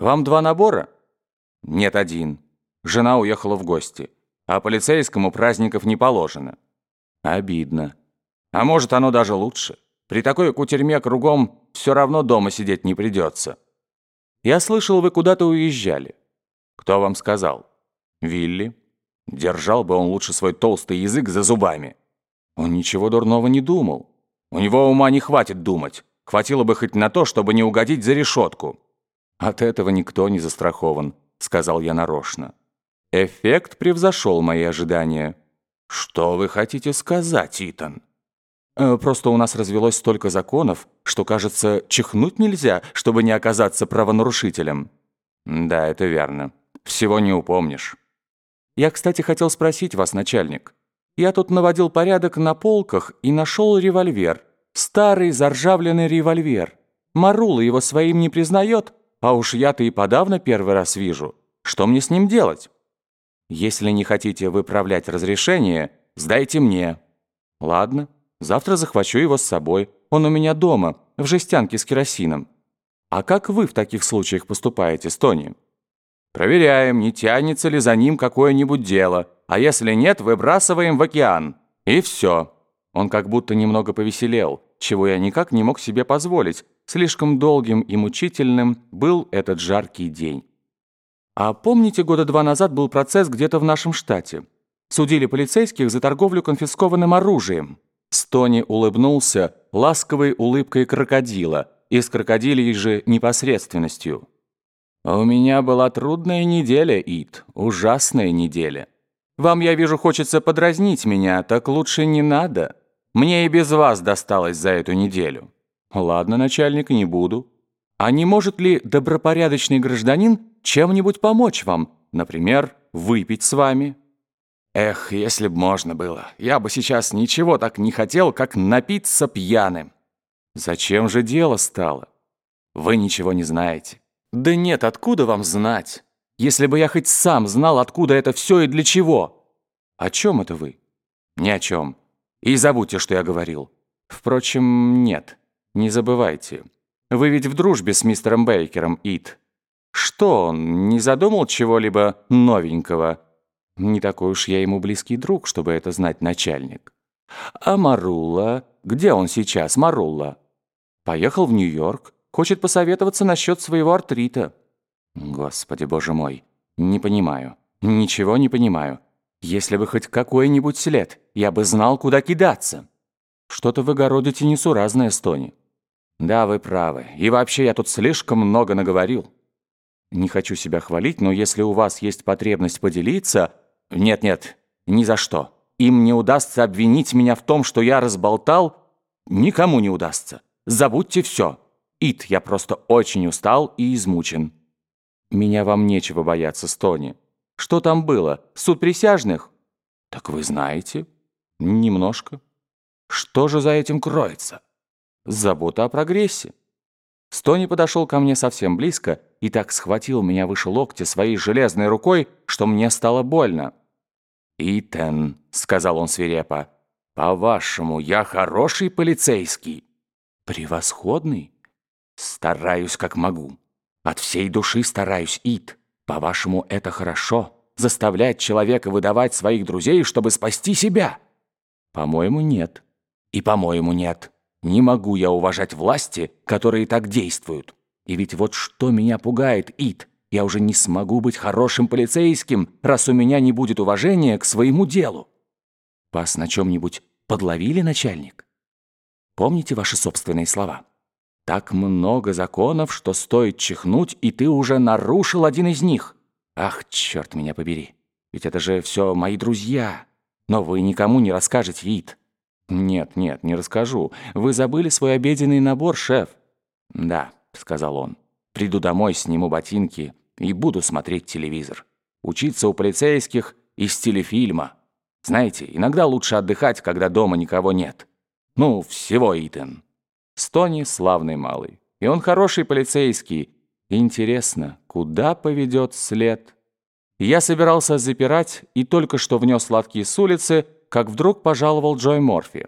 Вам два набора? Нет, один. Жена уехала в гости. А полицейскому праздников не положено. Обидно. А может, оно даже лучше. При такой кутерьме кругом все равно дома сидеть не придется. Я слышал, вы куда-то уезжали. Кто вам сказал? Вилли. Держал бы он лучше свой толстый язык за зубами. Он ничего дурного не думал. У него ума не хватит думать. Хватило бы хоть на то, чтобы не угодить за решетку. От этого никто не застрахован, сказал я нарочно. Эффект превзошел мои ожидания. Что вы хотите сказать, Итан? Э, просто у нас развелось столько законов, что, кажется, чихнуть нельзя, чтобы не оказаться правонарушителем. Да, это верно. Всего не упомнишь. Я, кстати, хотел спросить вас, начальник. Я тут наводил порядок на полках и нашел револьвер. Старый заржавленный револьвер. Марула его своим не признает, а уж я-то и подавно первый раз вижу. Что мне с ним делать? Если не хотите выправлять разрешение, сдайте мне. Ладно, завтра захвачу его с собой. Он у меня дома, в жестянке с керосином. А как вы в таких случаях поступаете, Стони? Проверяем, не тянется ли за ним какое-нибудь дело, а если нет, выбрасываем в океан. И все. Он как будто немного повеселел, чего я никак не мог себе позволить. Слишком долгим и мучительным был этот жаркий день. А помните, года два назад был процесс где-то в нашем штате? Судили полицейских за торговлю конфискованным оружием. Стони улыбнулся ласковой улыбкой крокодила и с крокодилей же непосредственностью. «У меня была трудная неделя, Ит, ужасная неделя. Вам, я вижу, хочется подразнить меня, так лучше не надо. Мне и без вас досталось за эту неделю». «Ладно, начальник, не буду. А не может ли добропорядочный гражданин чем-нибудь помочь вам? Например, выпить с вами?» «Эх, если б можно было. Я бы сейчас ничего так не хотел, как напиться пьяным». «Зачем же дело стало? Вы ничего не знаете». «Да нет, откуда вам знать? Если бы я хоть сам знал, откуда это все и для чего». «О чем это вы?» «Ни о чем. И забудьте, что я говорил. Впрочем, нет, не забывайте. Вы ведь в дружбе с мистером Бейкером, Ит. Что он, не задумал чего-либо новенького?» «Не такой уж я ему близкий друг, чтобы это знать начальник». «А Марула? Где он сейчас, Марула?» «Поехал в Нью-Йорк. Хочет посоветоваться насчет своего артрита. Господи, боже мой, не понимаю. Ничего не понимаю. Если бы хоть какой-нибудь след, я бы знал, куда кидаться. Что-то вы городите несуразное, Стони. Да, вы правы. И вообще я тут слишком много наговорил. Не хочу себя хвалить, но если у вас есть потребность поделиться... Нет-нет, ни за что. Им не удастся обвинить меня в том, что я разболтал. Никому не удастся. Забудьте все. Ит, я просто очень устал и измучен. Меня вам нечего бояться, Стони. Что там было? Суд присяжных? Так вы знаете? Немножко. Что же за этим кроется? Забота о прогрессе. Стони подошел ко мне совсем близко и так схватил меня выше локтя своей железной рукой, что мне стало больно. «Итан», — сказал он свирепо, — «по-вашему, я хороший полицейский?» «Превосходный?» Стараюсь, как могу. От всей души стараюсь, Ит. По-вашему, это хорошо? Заставлять человека выдавать своих друзей, чтобы спасти себя? По-моему, нет. И по-моему, нет. Не могу я уважать власти, которые так действуют. И ведь вот что меня пугает, Ит. Я уже не смогу быть хорошим полицейским, раз у меня не будет уважения к своему делу. Вас на чем-нибудь подловили, начальник? Помните ваши собственные слова? Так много законов, что стоит чихнуть, и ты уже нарушил один из них. Ах, черт меня побери. Ведь это же все мои друзья. Но вы никому не расскажете, Ит. Нет, нет, не расскажу. Вы забыли свой обеденный набор, шеф. Да, сказал он. Приду домой, сниму ботинки и буду смотреть телевизор. Учиться у полицейских из телефильма. Знаете, иногда лучше отдыхать, когда дома никого нет. Ну, всего, Итан. Стони славный малый. И он хороший полицейский. Интересно, куда поведет след? Я собирался запирать и только что внес сладкие с улицы, как вдруг пожаловал Джой Морфи.